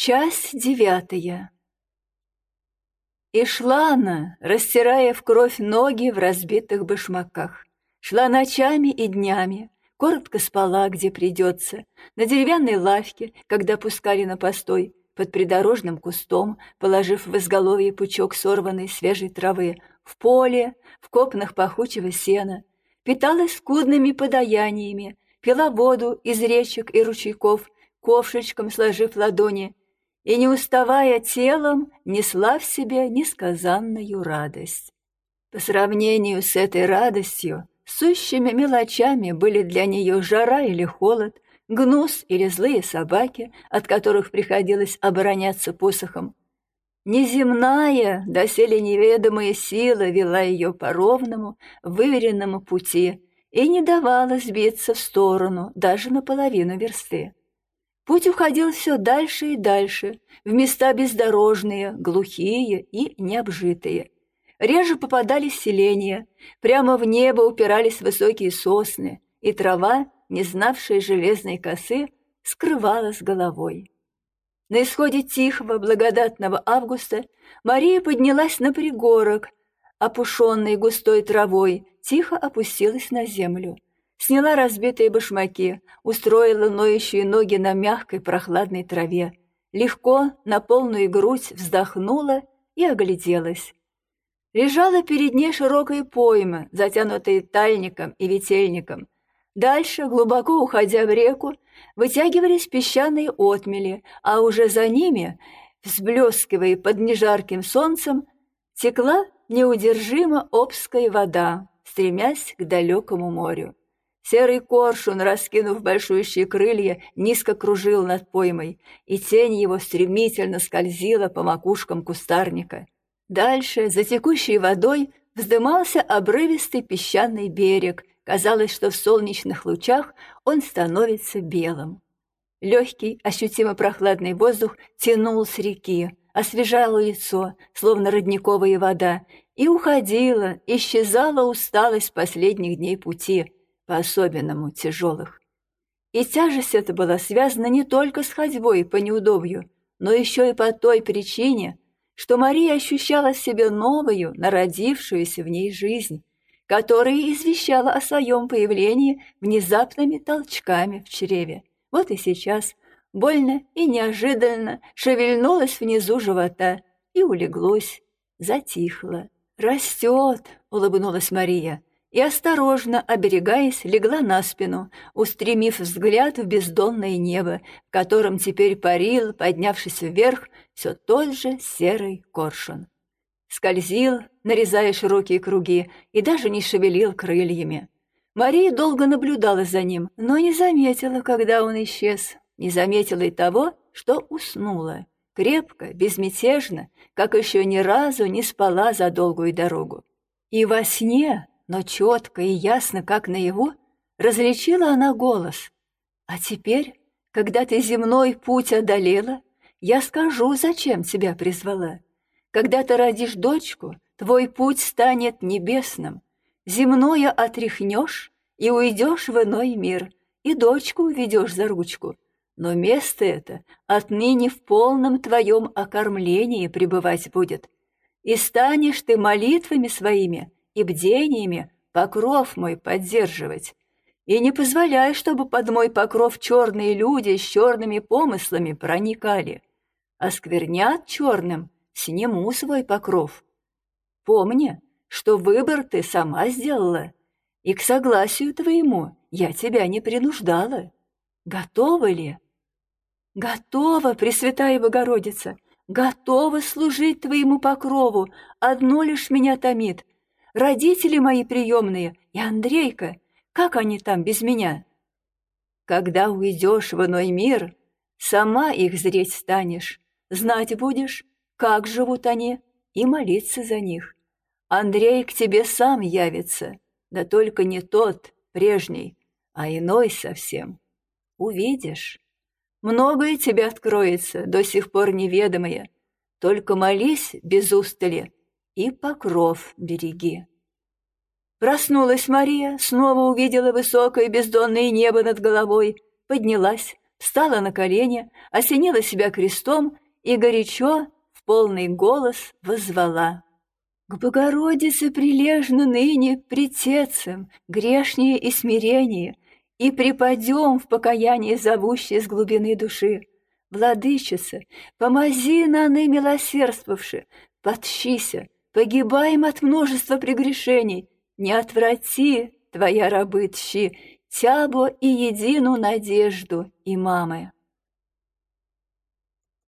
Часть девятая. И шла она, растирая в кровь ноги в разбитых башмаках. Шла ночами и днями, коротко спала, где придется, на деревянной лавке, когда пускали на постой, под придорожным кустом, положив в изголовье пучок сорванной свежей травы, в поле, в копнах пахучего сена, питалась скудными подаяниями, пила воду из речек и ручейков, ковшечком сложив ладони, и, не уставая телом, несла в себе несказанную радость. По сравнению с этой радостью, сущими мелочами были для нее жара или холод, гнус или злые собаки, от которых приходилось обороняться посохом. Неземная, доселе неведомая сила вела ее по ровному, выверенному пути и не давала сбиться в сторону даже наполовину версты. Путь уходил все дальше и дальше, в места бездорожные, глухие и необжитые. Реже попадались селения, прямо в небо упирались высокие сосны, и трава, не знавшая железной косы, скрывалась головой. На исходе тихого, благодатного августа Мария поднялась на пригорок, опушенный густой травой, тихо опустилась на землю — Сняла разбитые башмаки, устроила ноющие ноги на мягкой прохладной траве. Легко, на полную грудь вздохнула и огляделась. Лежала перед ней широкая пойма, затянутая тальником и ветельником. Дальше, глубоко уходя в реку, вытягивались песчаные отмели, а уже за ними, взблескивая под нежарким солнцем, текла неудержимо обская вода, стремясь к далекому морю. Серый коршун, раскинув большущие крылья, низко кружил над поймой, и тень его стремительно скользила по макушкам кустарника. Дальше, за текущей водой, вздымался обрывистый песчаный берег. Казалось, что в солнечных лучах он становится белым. Легкий, ощутимо прохладный воздух тянул с реки, освежал лицо, словно родниковая вода, и уходила, исчезала усталость последних дней пути — по-особенному тяжелых. И тяжесть эта была связана не только с ходьбой по неудобью, но еще и по той причине, что Мария ощущала в себе новую, народившуюся в ней жизнь, которая извещала о своем появлении внезапными толчками в чреве. Вот и сейчас, больно и неожиданно, шевельнулась внизу живота и улеглось, затихло. «Растет!» — улыбнулась Мария и, осторожно, оберегаясь, легла на спину, устремив взгляд в бездонное небо, в котором теперь парил, поднявшись вверх, все тот же серый коршун. Скользил, нарезая широкие круги, и даже не шевелил крыльями. Мария долго наблюдала за ним, но не заметила, когда он исчез, не заметила и того, что уснула, крепко, безмятежно, как еще ни разу не спала за долгую дорогу. И во сне но четко и ясно, как наяву, различила она голос. «А теперь, когда ты земной путь одолела, я скажу, зачем тебя призвала. Когда ты родишь дочку, твой путь станет небесным. Земное отряхнешь и уйдешь в иной мир, и дочку уведешь за ручку. Но место это отныне в полном твоем окормлении пребывать будет. И станешь ты молитвами своими и бдениями покров мой поддерживать. И не позволяй, чтобы под мой покров черные люди с черными помыслами проникали. Осквернят черным, сниму свой покров. Помни, что выбор ты сама сделала, и к согласию твоему я тебя не принуждала. Готова ли? Готова, Пресвятая Богородица, готова служить твоему покрову, одно лишь меня томит — родители мои приемные и Андрейка, как они там без меня? Когда уйдешь в иной мир, сама их зреть станешь, знать будешь, как живут они, и молиться за них. Андрей к тебе сам явится, да только не тот, прежний, а иной совсем. Увидишь. Многое тебе откроется, до сих пор неведомое. Только молись без устали и покров береги. Проснулась Мария, снова увидела высокое бездонное небо над головой, поднялась, встала на колени, осенила себя крестом и горячо в полный голос воззвала. К Богородице прилежно ныне притецем, грешнее и смирение, и припадем в покаянии зовущей с глубины души. Владычица, помози наны милосердствовши, подщися, погибаем от множества прегрешений, не отврати, твоя рабы тщи, тябо и едину надежду и мамы.